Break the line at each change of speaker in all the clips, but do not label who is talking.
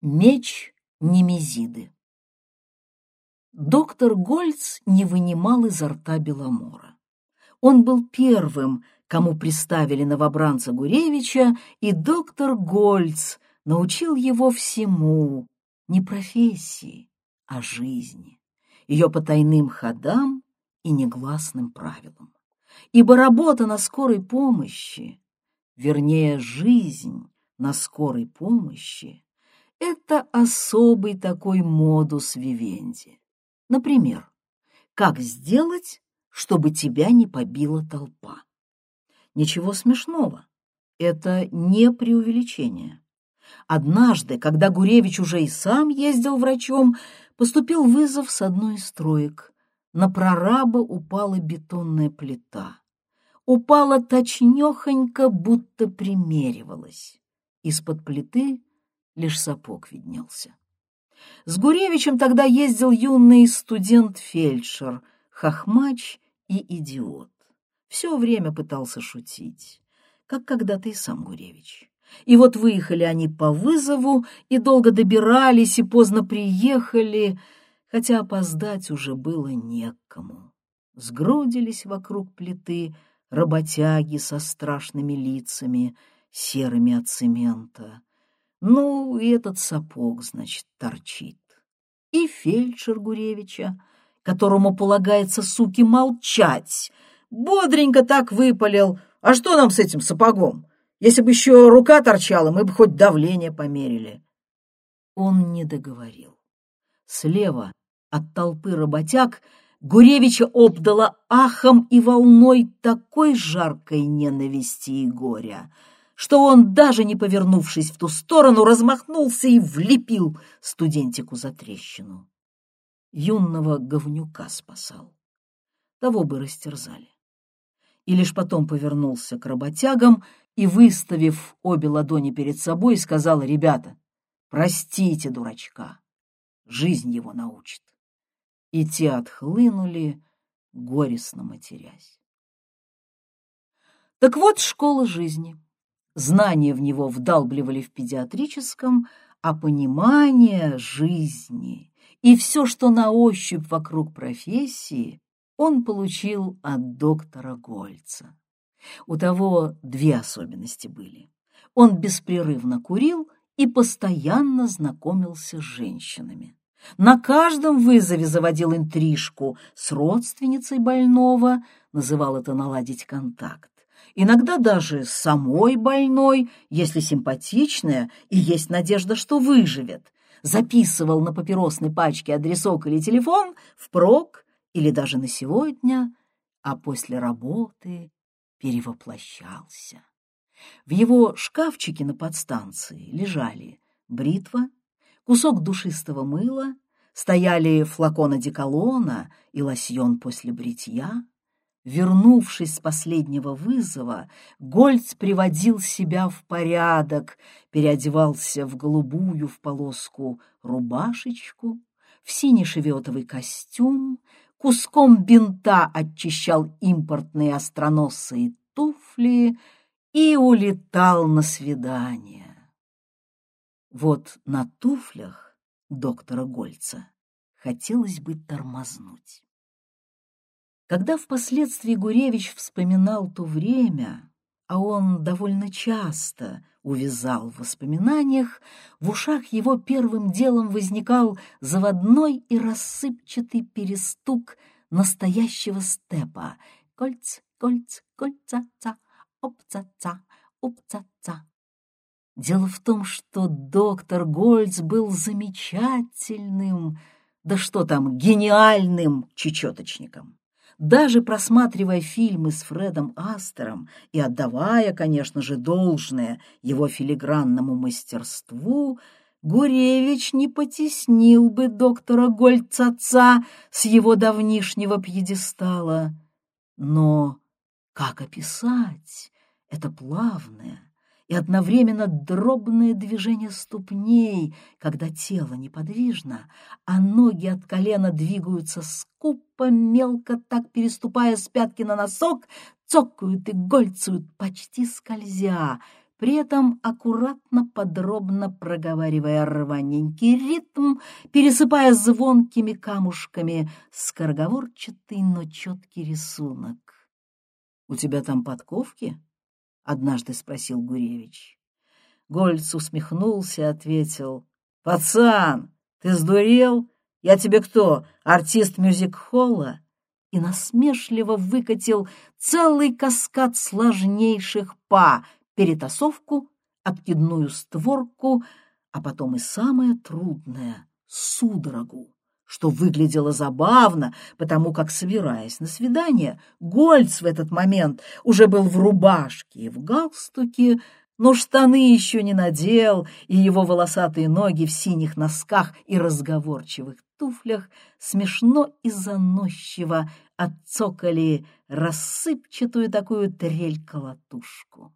Меч Немезиды Доктор Гольц не вынимал изо рта Беломора. Он был первым, кому приставили новобранца Гуревича, и доктор Гольц научил его всему, не профессии, а жизни, ее потайным ходам и негласным правилам. Ибо работа на скорой помощи, вернее, жизнь на скорой помощи, это особый такой модус вивенди. Например, как сделать, чтобы тебя не побила толпа? Ничего смешного, это не преувеличение. Однажды, когда Гуревич уже и сам ездил врачом, поступил вызов с одной из строек. На прораба упала бетонная плита. Упала точнёхонько, будто примеривалась. Из-под плиты лишь сапог виднелся. С Гуревичем тогда ездил юный студент-фельдшер, хохмач и идиот. Все время пытался шутить, как когда-то и сам Гуревич. И вот выехали они по вызову, и долго добирались, и поздно приехали, хотя опоздать уже было некому. Сгрудились вокруг плиты работяги со страшными лицами, серыми от цемента. Ну, и этот сапог, значит, торчит. И фельдшер Гуревича, которому полагается, суки, молчать, бодренько так выпалил. А что нам с этим сапогом? Если бы еще рука торчала, мы бы хоть давление померили. Он не договорил. Слева от толпы работяг Гуревича обдала ахом и волной такой жаркой ненависти и горя, что он, даже не повернувшись в ту сторону, размахнулся и влепил студентику за трещину. Юного говнюка спасал. Того бы растерзали. И лишь потом повернулся к работягам и, выставив обе ладони перед собой, сказал, «Ребята, простите дурачка, жизнь его научит». И те отхлынули, горестно матерясь. Так вот школа жизни — Знания в него вдалбливали в педиатрическом, а понимание жизни и все, что на ощупь вокруг профессии, он получил от доктора Гольца. У того две особенности были. Он беспрерывно курил и постоянно знакомился с женщинами. На каждом вызове заводил интрижку с родственницей больного, называл это наладить контакт иногда даже самой больной, если симпатичная и есть надежда, что выживет, записывал на папиросной пачке адресок или телефон впрок или даже на сегодня, а после работы перевоплощался. В его шкафчике на подстанции лежали бритва, кусок душистого мыла, стояли флакон одеколона и лосьон после бритья, Вернувшись с последнего вызова, Гольц приводил себя в порядок, переодевался в голубую в полоску рубашечку, в синий шеветовый костюм, куском бинта очищал импортные остроносые туфли и улетал на свидание. Вот на туфлях доктора Гольца хотелось бы тормознуть. Когда впоследствии Гуревич вспоминал то время, а он довольно часто увязал в воспоминаниях, в ушах его первым делом возникал заводной и рассыпчатый перестук настоящего степа. Кольц, кольц, кольца-ца, опца-ца, опца-ца. Дело в том, что доктор Гольц был замечательным, да что там, гениальным чечеточником даже просматривая фильмы с Фредом Астером и отдавая, конечно же, должное его филигранному мастерству, Гуревич не потеснил бы доктора Гольцаца с его давнишнего пьедестала. Но как описать это плавное, и одновременно дробное движение ступней, когда тело неподвижно, а ноги от колена двигаются скупо, мелко, так переступая с пятки на носок, цокают и гольцают, почти скользя, при этом аккуратно, подробно проговаривая рваненький ритм, пересыпая звонкими камушками скороговорчатый, но четкий рисунок. — У тебя там подковки? — однажды спросил Гуревич. Гольц усмехнулся и ответил. — Пацан, ты сдурел? Я тебе кто, артист мюзик-холла? И насмешливо выкатил целый каскад сложнейших па — перетасовку, откидную створку, а потом и самое трудное — судорогу, что выглядело забавно, потому как, собираясь на свидание, Гольц в этот момент уже был в рубашке и в галстуке, но штаны еще не надел, и его волосатые ноги в синих носках и разговорчивых туфлях смешно и заносчиво отцокали рассыпчатую такую трель-колотушку.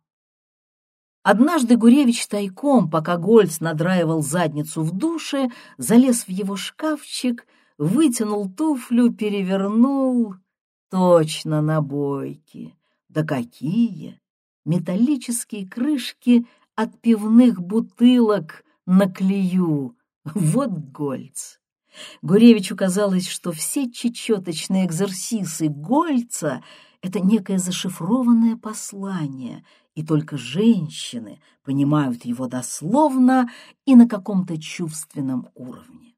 Однажды Гуревич тайком, пока Гольц надраивал задницу в душе, залез в его шкафчик, вытянул туфлю, перевернул. Точно на бойке. Да какие! Металлические крышки от пивных бутылок на клею. Вот Гольц! Гуревичу казалось, что все чечеточные экзерсисы Гольца — это некое зашифрованное послание — и только женщины понимают его дословно и на каком-то чувственном уровне.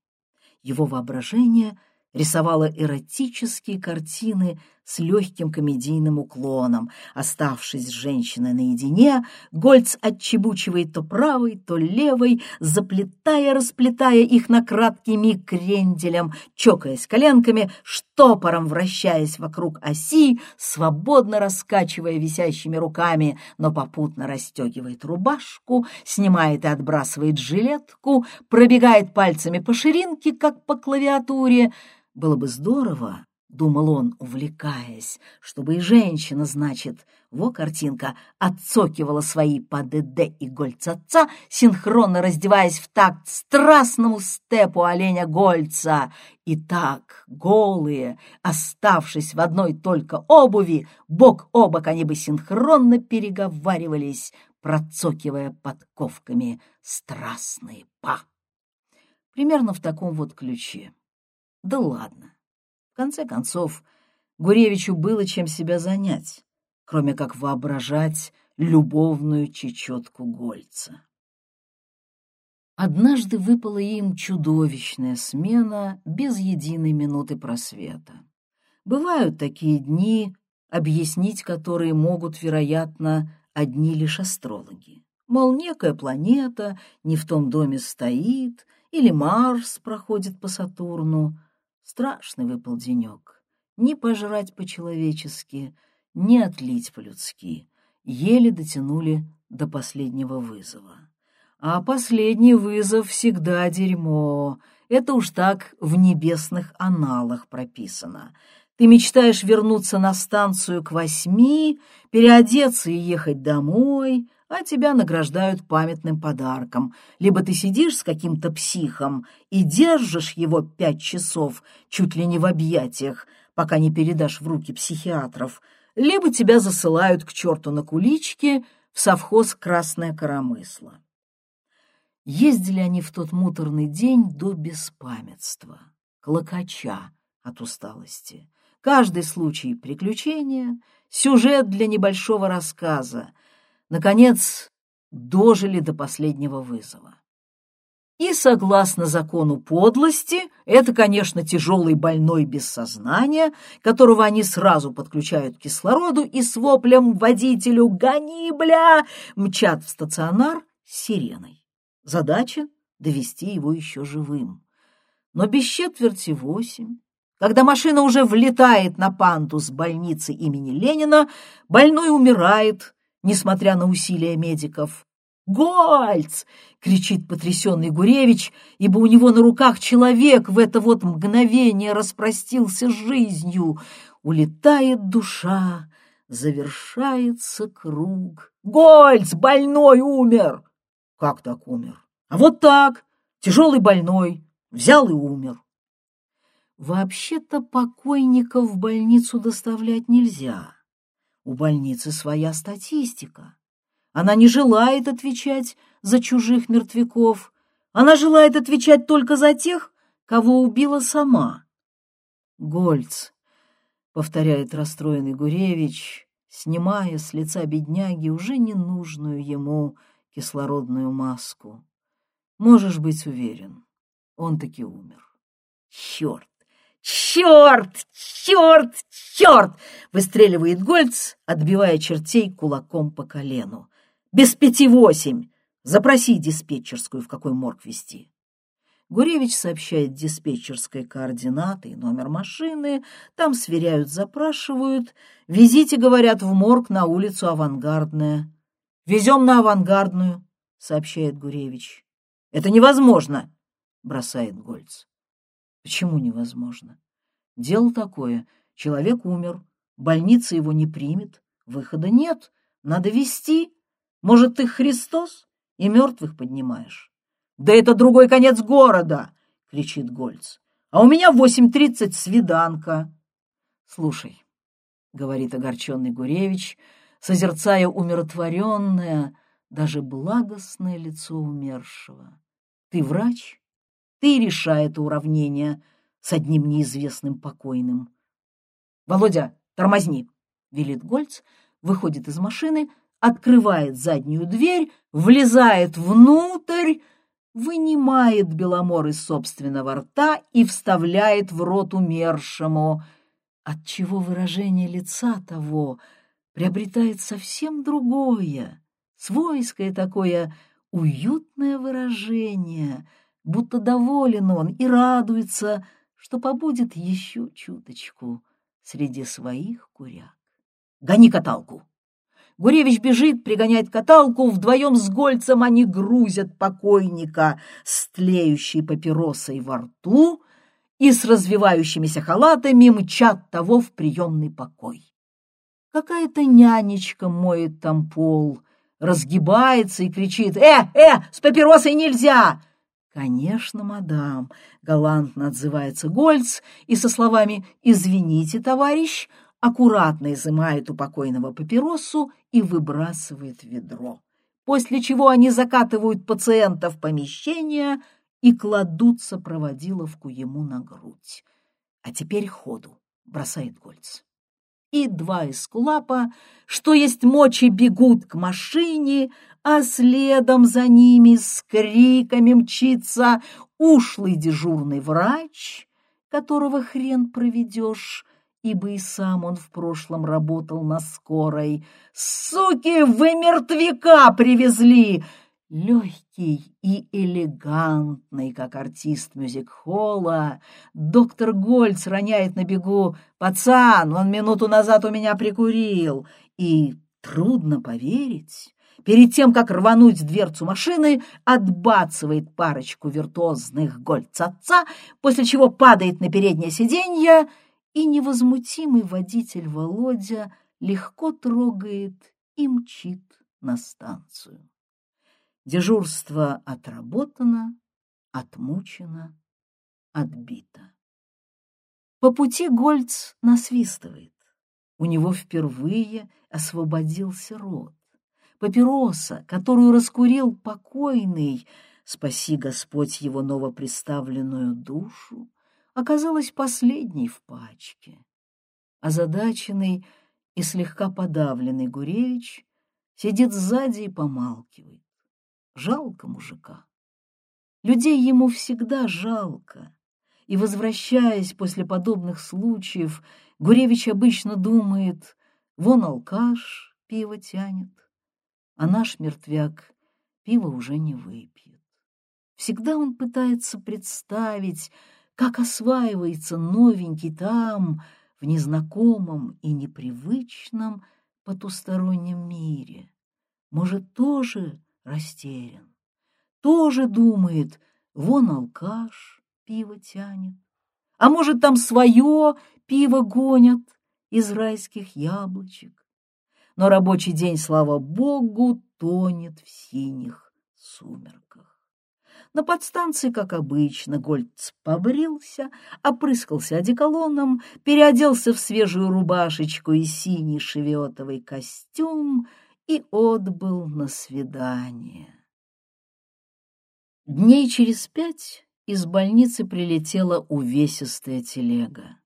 Его воображение рисовало эротические картины с легким комедийным уклоном. Оставшись с женщиной наедине, Гольц отчебучивает то правой, то левой, заплетая-расплетая их на краткий миг кренделем, чокаясь коленками, штопором вращаясь вокруг оси, свободно раскачивая висящими руками, но попутно расстегивает рубашку, снимает и отбрасывает жилетку, пробегает пальцами по ширинке, как по клавиатуре. Было бы здорово, думал он, увлекаясь, чтобы и женщина, значит, во картинка, отцокивала свои по ДД и Гольц-отца, синхронно раздеваясь в такт страстному степу оленя Гольца. И так, голые, оставшись в одной только обуви, бок о бок они бы синхронно переговаривались, процокивая подковками страстные па. Примерно в таком вот ключе. Да ладно. В конце концов, Гуревичу было чем себя занять, кроме как воображать любовную чечетку Гольца. Однажды выпала им чудовищная смена без единой минуты просвета. Бывают такие дни, объяснить которые могут, вероятно, одни лишь астрологи. Мол, некая планета не в том доме стоит, или Марс проходит по Сатурну, Страшный выпал денек. Ни пожрать по-человечески, ни отлить по-людски. Еле дотянули до последнего вызова. А последний вызов всегда дерьмо. Это уж так в небесных аналах прописано. Ты мечтаешь вернуться на станцию к восьми, переодеться и ехать домой, а тебя награждают памятным подарком. Либо ты сидишь с каким-то психом и держишь его пять часов чуть ли не в объятиях, пока не передашь в руки психиатров, либо тебя засылают к черту на куличке в совхоз «Красное коромысло». Ездили они в тот муторный день до беспамятства, клокоча от усталости. Каждый случай приключения, сюжет для небольшого рассказа — наконец, дожили до последнего вызова. И, согласно закону подлости, это, конечно, тяжелый больной без сознания, которого они сразу подключают к кислороду и с воплем водителю «Гони, бля!» мчат в стационар с сиреной. Задача — довести его еще живым. Но без четверти восемь, когда машина уже влетает на пандус больницы имени Ленина, больной умирает, несмотря на усилия медиков. «Гольц!» — кричит потрясенный Гуревич, ибо у него на руках человек в это вот мгновение распростился с жизнью. Улетает душа, завершается круг. «Гольц! Больной умер!» «Как так умер?» «А вот так! Тяжелый больной! Взял и умер!» Вообще-то покойников в больницу доставлять нельзя. У больницы своя статистика. Она не желает отвечать за чужих мертвяков. Она желает отвечать только за тех, кого убила сама. Гольц, повторяет расстроенный Гуревич, снимая с лица бедняги уже ненужную ему кислородную маску. Можешь быть уверен, он таки умер. Черт! «Черт! Черт! Черт!» — выстреливает Гольц, отбивая чертей кулаком по колену. «Без пяти восемь! Запроси диспетчерскую, в какой морг вести». Гуревич сообщает диспетчерской координаты и номер машины, там сверяют, запрашивают. «Везите, — говорят, — в морг на улицу Авангардная». «Везем на Авангардную», — сообщает Гуревич. «Это невозможно», — бросает Гольц. Почему невозможно? Дело такое. Человек умер, больница его не примет, выхода нет, надо вести. Может, ты Христос и мертвых поднимаешь? Да это другой конец города, кричит Гольц. А у меня восемь тридцать свиданка. Слушай, говорит огорченный Гуревич, созерцая умиротворенное, даже благостное лицо умершего. Ты врач? Ты решай это уравнение с одним неизвестным покойным. — Володя, тормозни! — велит Гольц, выходит из машины, открывает заднюю дверь, влезает внутрь, вынимает Беломор из собственного рта и вставляет в рот умершему, отчего выражение лица того приобретает совсем другое, свойское такое уютное выражение — будто доволен он и радуется, что побудет еще чуточку среди своих куряк. «Гони каталку!» Гуревич бежит, пригоняет каталку, вдвоем с Гольцем они грузят покойника с тлеющей папиросой во рту и с развивающимися халатами мчат того в приемный покой. Какая-то нянечка моет там пол, разгибается и кричит «Э, э, с папиросой нельзя!» «Конечно, мадам», — галантно отзывается Гольц и со словами «Извините, товарищ», аккуратно изымает у покойного папиросу и выбрасывает ведро, после чего они закатывают пациента в помещение и кладут сопроводиловку ему на грудь. «А теперь ходу», — бросает Гольц и два эскулапа, что есть мочи, бегут к машине, а следом за ними с криками мчится ушлый дежурный врач, которого хрен проведешь, ибо и сам он в прошлом работал на скорой. «Суки, вы мертвяка привезли!» Легкий и элегантный, как артист мюзик-холла, доктор Гольц роняет на бегу «Пацан, он минуту назад у меня прикурил!» И трудно поверить, перед тем, как рвануть дверцу машины, отбацывает парочку виртуозных гольц отца, после чего падает на переднее сиденье, и невозмутимый водитель Володя легко трогает и мчит на станцию. Дежурство отработано, отмучено, отбито. По пути Гольц насвистывает. У него впервые освободился рот. Папироса, которую раскурил покойный, спаси Господь его новоприставленную душу, оказалась последней в пачке. Озадаченный и слегка подавленный Гуревич сидит сзади и помалкивает. Жалко мужика. Людей ему всегда жалко. И, возвращаясь после подобных случаев, Гуревич обычно думает, вон алкаш пиво тянет, а наш мертвяк пиво уже не выпьет. Всегда он пытается представить, как осваивается новенький там, в незнакомом и непривычном потустороннем мире. Может, тоже растерян. Тоже думает, вон алкаш пиво тянет. А может, там свое пиво гонят из райских яблочек. Но рабочий день, слава богу, тонет в синих сумерках. На подстанции, как обычно, Гольц побрился, опрыскался одеколоном, переоделся в свежую рубашечку и синий шеветовый костюм и отбыл на свидание. Дней через пять из больницы прилетела увесистая телега.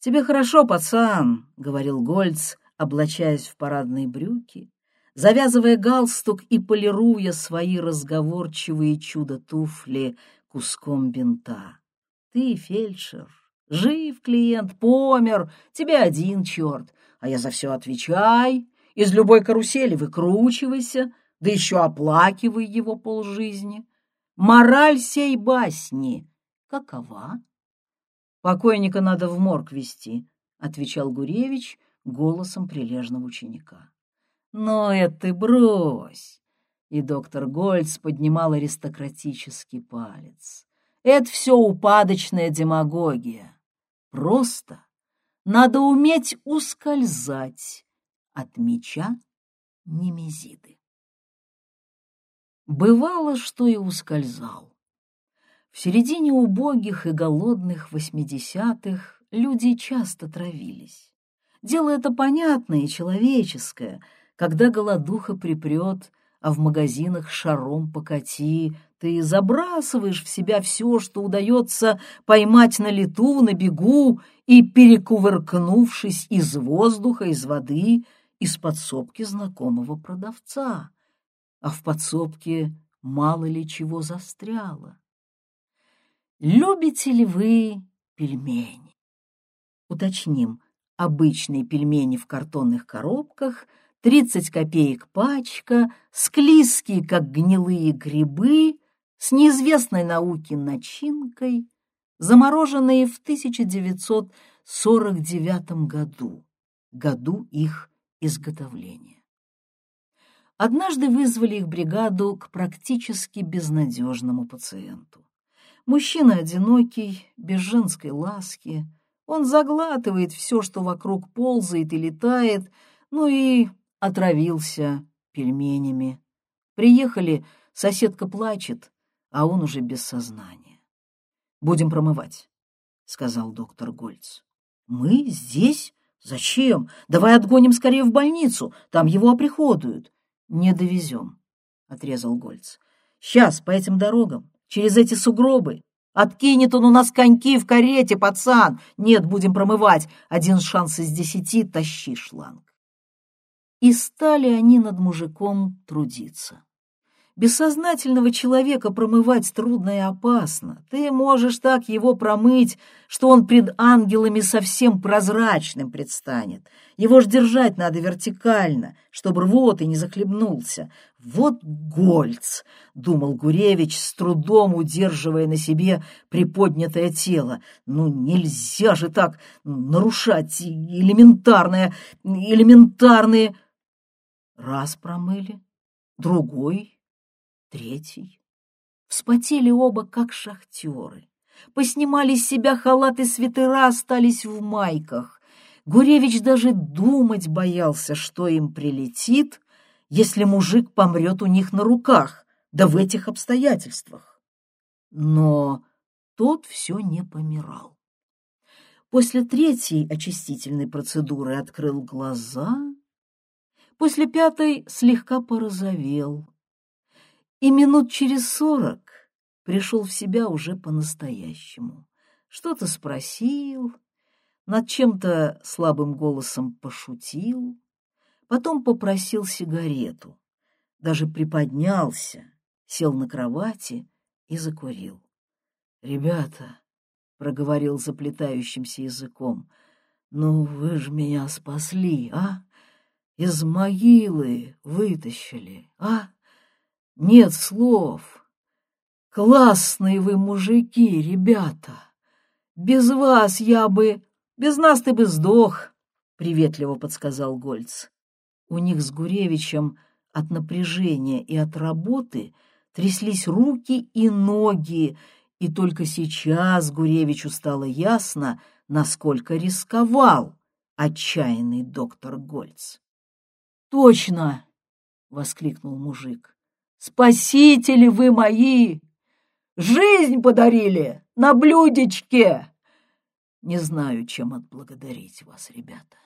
«Тебе хорошо, пацан», — говорил Гольц, облачаясь в парадные брюки, завязывая галстук и полируя свои разговорчивые чудо-туфли куском бинта. «Ты фельдшер, жив клиент, помер, тебе один черт, а я за все отвечай, из любой карусели выкручивайся, да еще оплакивай его полжизни. Мораль сей басни какова? Покойника надо в морг вести, отвечал Гуревич голосом прилежного ученика. Но это ты брось. И доктор Гольц поднимал аристократический палец. Это все упадочная демагогия. Просто надо уметь ускользать от меча Немезиды. Бывало, что и ускользал. В середине убогих и голодных восьмидесятых люди часто травились. Дело это понятное и человеческое, когда голодуха припрет, а в магазинах шаром покати, ты забрасываешь в себя все, что удается поймать на лету, на бегу, и, перекувыркнувшись из воздуха, из воды, из подсобки знакомого продавца а в подсобке мало ли чего застряло. Любите ли вы пельмени? Уточним, обычные пельмени в картонных коробках, 30 копеек пачка, склизкие, как гнилые грибы, с неизвестной науке начинкой, замороженные в 1949 году, году их изготовления. Однажды вызвали их бригаду к практически безнадежному пациенту. Мужчина одинокий, без женской ласки. Он заглатывает все, что вокруг ползает и летает, ну и отравился пельменями. Приехали, соседка плачет, а он уже без сознания. «Будем промывать», — сказал доктор Гольц. «Мы здесь? Зачем? Давай отгоним скорее в больницу, там его оприходуют. «Не довезем», — отрезал Гольц. «Сейчас, по этим дорогам, через эти сугробы. Откинет он у нас коньки в карете, пацан! Нет, будем промывать. Один шанс из десяти — тащи шланг». И стали они над мужиком трудиться. Бессознательного человека промывать трудно и опасно. Ты можешь так его промыть, что он пред ангелами совсем прозрачным предстанет. Его ж держать надо вертикально, чтобы рвотой не захлебнулся. Вот гольц, — думал Гуревич, с трудом удерживая на себе приподнятое тело. Ну, нельзя же так нарушать элементарное, элементарные... Раз промыли, другой третий. Вспотели оба, как шахтеры. Поснимали с себя халаты свитера, остались в майках. Гуревич даже думать боялся, что им прилетит, если мужик помрет у них на руках, да в этих обстоятельствах. Но тот все не помирал. После третьей очистительной процедуры открыл глаза, после пятой слегка порозовел, и минут через сорок пришел в себя уже по-настоящему. Что-то спросил, над чем-то слабым голосом пошутил, потом попросил сигарету, даже приподнялся, сел на кровати и закурил. «Ребята», — проговорил заплетающимся языком, — «ну вы же меня спасли, а? Из могилы вытащили, а?» Нет слов. Классные вы мужики, ребята. Без вас я бы... Без нас ты бы сдох, — приветливо подсказал Гольц. У них с Гуревичем от напряжения и от работы тряслись руки и ноги, и только сейчас Гуревичу стало ясно, насколько рисковал отчаянный доктор Гольц. «Точно!» — воскликнул мужик. Спасители вы мои! Жизнь подарили на блюдечке! Не знаю, чем отблагодарить вас, ребята.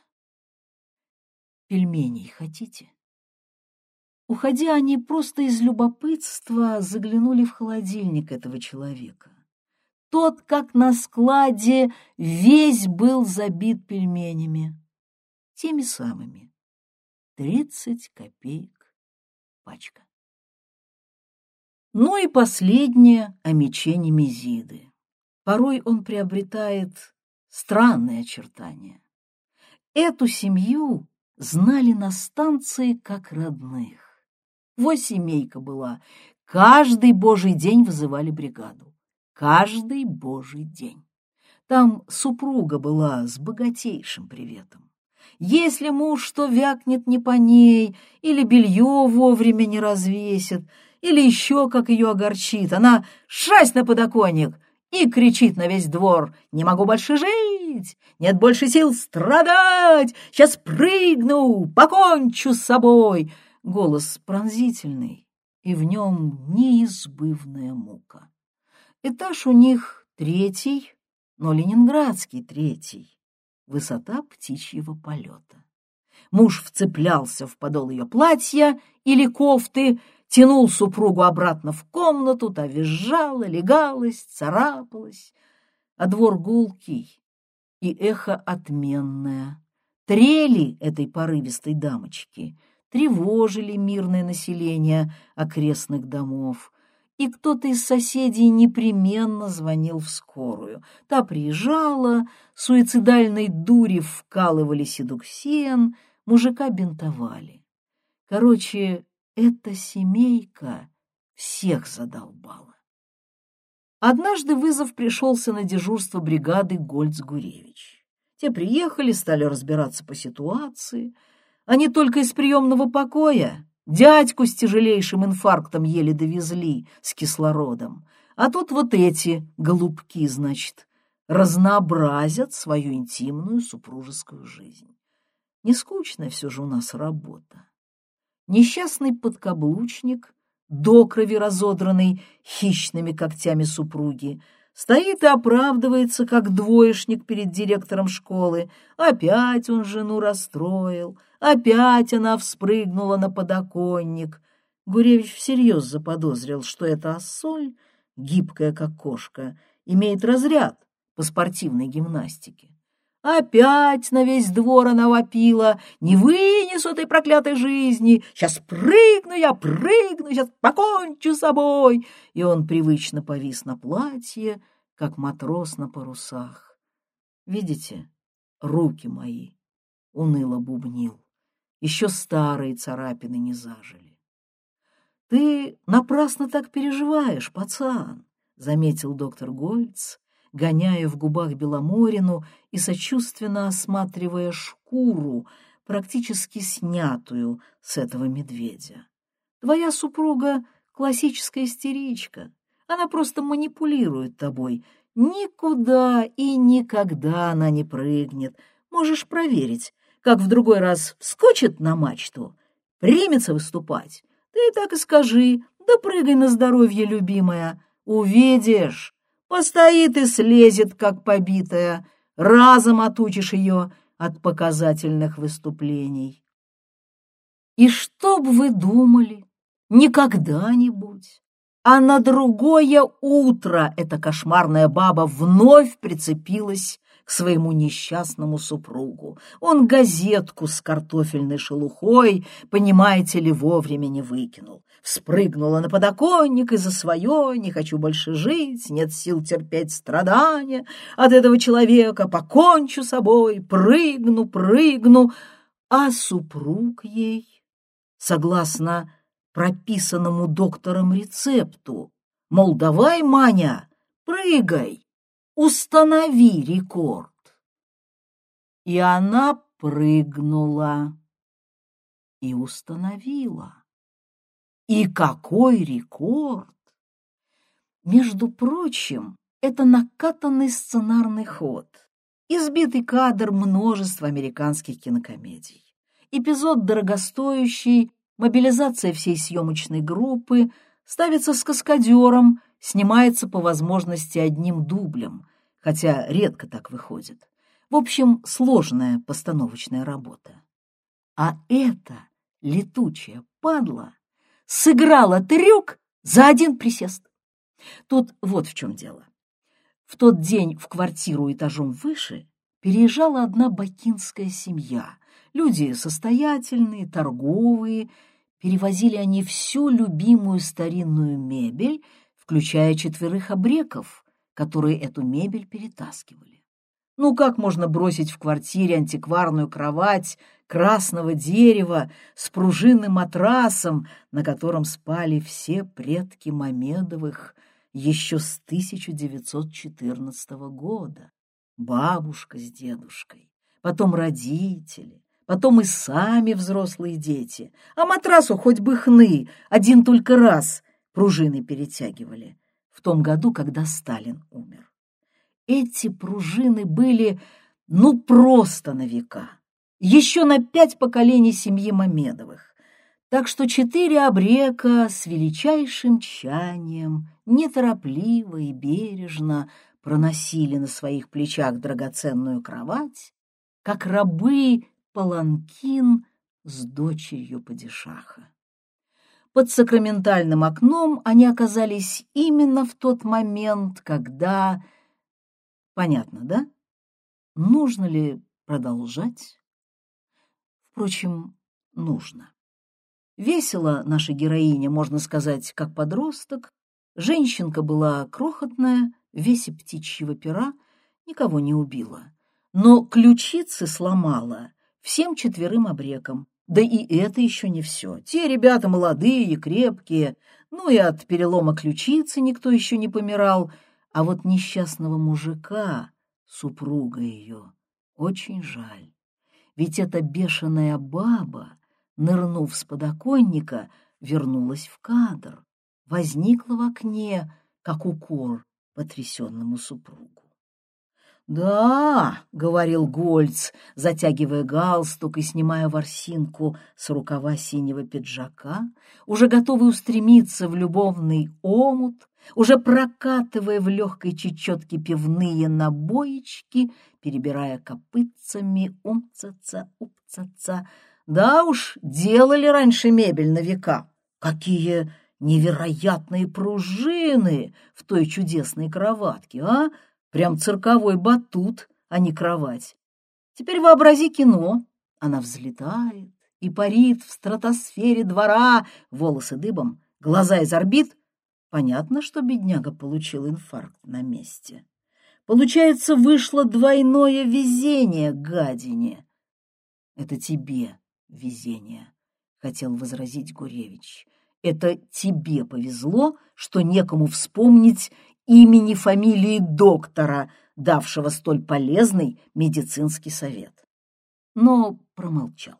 Пельменей хотите? Уходя, они просто из любопытства заглянули в холодильник этого человека. Тот, как на складе, весь был забит пельменями. Теми самыми. Тридцать копеек пачка. Ну и последнее о мече Немезиды. Порой он приобретает странные очертания. Эту семью знали на станции как родных. Вот семейка была. Каждый божий день вызывали бригаду. Каждый божий день. Там супруга была с богатейшим приветом. Если муж что вякнет не по ней, или белье вовремя не развесит, или еще как ее огорчит, она шасть на подоконник и кричит на весь двор «Не могу больше жить! Нет больше сил страдать! Сейчас прыгну, покончу с собой!» Голос пронзительный, и в нем неизбывная мука. Этаж у них третий, но ленинградский третий. Высота птичьего полета. Муж вцеплялся в подол ее платья или кофты, тянул супругу обратно в комнату, та визжала, легалась, царапалась. А двор гулкий и эхо отменное. Трели этой порывистой дамочки тревожили мирное население окрестных домов, и кто-то из соседей непременно звонил в скорую. Та приезжала, суицидальной дури вкалывали седуксен, мужика бинтовали. Короче, эта семейка всех задолбала. Однажды вызов пришелся на дежурство бригады Гольц-Гуревич. Те приехали, стали разбираться по ситуации. Они только из приемного покоя дядьку с тяжелейшим инфарктом еле довезли с кислородом. А тут вот эти голубки, значит, разнообразят свою интимную супружескую жизнь. Не скучная все же у нас работа несчастный подкаблучник, до крови разодранный хищными когтями супруги, стоит и оправдывается, как двоечник перед директором школы. Опять он жену расстроил, опять она вспрыгнула на подоконник. Гуревич всерьез заподозрил, что эта соль, гибкая как кошка, имеет разряд по спортивной гимнастике. Опять на весь двор она вопила. «Не вынесу этой проклятой жизни! Сейчас прыгну я, прыгну, сейчас покончу с собой!» И он привычно повис на платье, как матрос на парусах. «Видите, руки мои!» — уныло бубнил. Еще старые царапины не зажили. «Ты напрасно так переживаешь, пацан!» — заметил доктор Гольц, гоняя в губах Беломорину и сочувственно осматривая шкуру, практически снятую с этого медведя. Твоя супруга — классическая истеричка. Она просто манипулирует тобой. Никуда и никогда она не прыгнет. Можешь проверить, как в другой раз вскочит на мачту, примется выступать. Ты так и скажи, да прыгай на здоровье, любимая. Увидишь, Постоит и слезет, как побитая, разом отучишь ее от показательных выступлений. И что б вы думали, никогда-нибудь, а на другое утро эта кошмарная баба вновь прицепилась своему несчастному супругу. Он газетку с картофельной шелухой, понимаете ли, вовремя не выкинул. Спрыгнула на подоконник и за свое, не хочу больше жить, нет сил терпеть страдания от этого человека, покончу собой, прыгну, прыгну, а супруг ей, согласно прописанному доктором рецепту, мол, давай, Маня, прыгай, установи рекорд. И она прыгнула и установила. И какой рекорд! Между прочим, это накатанный сценарный ход, избитый кадр множества американских кинокомедий. Эпизод дорогостоящий, мобилизация всей съемочной группы, ставится с каскадером, снимается по возможности одним дублем, хотя редко так выходит. В общем, сложная постановочная работа. А эта летучая падла сыграла трюк за один присест. Тут вот в чем дело. В тот день в квартиру этажом выше переезжала одна бакинская семья. Люди состоятельные, торговые. Перевозили они всю любимую старинную мебель, включая четверых обреков, которые эту мебель перетаскивали. Ну как можно бросить в квартире антикварную кровать красного дерева с пружинным матрасом, на котором спали все предки Мамедовых еще с 1914 года? Бабушка с дедушкой, потом родители, потом и сами взрослые дети. А матрасу хоть бы хны, один только раз пружины перетягивали в том году, когда Сталин умер эти пружины были ну просто на века, еще на пять поколений семьи Мамедовых. Так что четыре обрека с величайшим тщанием, неторопливо и бережно проносили на своих плечах драгоценную кровать, как рабы паланкин с дочерью падишаха. Под сакраментальным окном они оказались именно в тот момент, когда Понятно, да? Нужно ли продолжать? Впрочем, нужно. Весело наша героиня, можно сказать, как подросток. Женщинка была крохотная, весе птичьего пера, никого не убила. Но ключицы сломала всем четверым обрекам. Да и это еще не все. Те ребята молодые и крепкие, ну и от перелома ключицы никто еще не помирал — а вот несчастного мужика, супруга ее, очень жаль. Ведь эта бешеная баба, нырнув с подоконника, вернулась в кадр, возникла в окне, как укор потрясенному супругу. «Да», — говорил Гольц, затягивая галстук и снимая ворсинку с рукава синего пиджака, уже готовый устремиться в любовный омут, уже прокатывая в легкой чечетке пивные набоечки, перебирая копытцами умцаца, упцаца. Да уж, делали раньше мебель на века. Какие невероятные пружины в той чудесной кроватке, а! Прям цирковой батут, а не кровать. Теперь вообрази кино. Она взлетает и парит в стратосфере двора, волосы дыбом, глаза из орбит. Понятно, что бедняга получил инфаркт на месте. Получается, вышло двойное везение гадине. Это тебе везение, хотел возразить Гуревич. Это тебе повезло, что некому вспомнить имени фамилии доктора, давшего столь полезный медицинский совет. Но промолчал.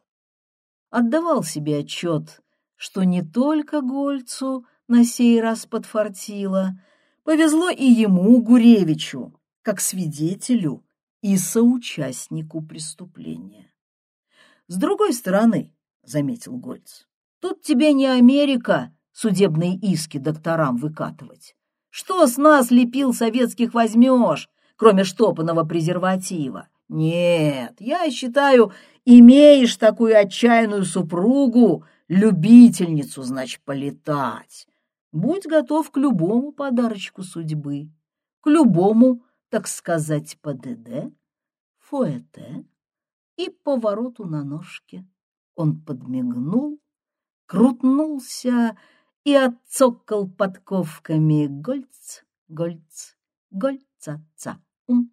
Отдавал себе отчет, что не только Гольцу на сей раз подфартило, повезло и ему, Гуревичу, как свидетелю и соучастнику преступления. С другой стороны, — заметил Гольц, — тут тебе не Америка судебные иски докторам выкатывать. Что с нас лепил советских возьмешь, кроме штопанного презерватива? Нет, я считаю, имеешь такую отчаянную супругу, любительницу, значит, полетать. Будь готов к любому подарочку судьбы, к любому, так сказать, ПДД, фуэте и повороту на ножке. Он подмигнул, крутнулся и отцокал подковками гольц, гольц, гольца-ца, ум.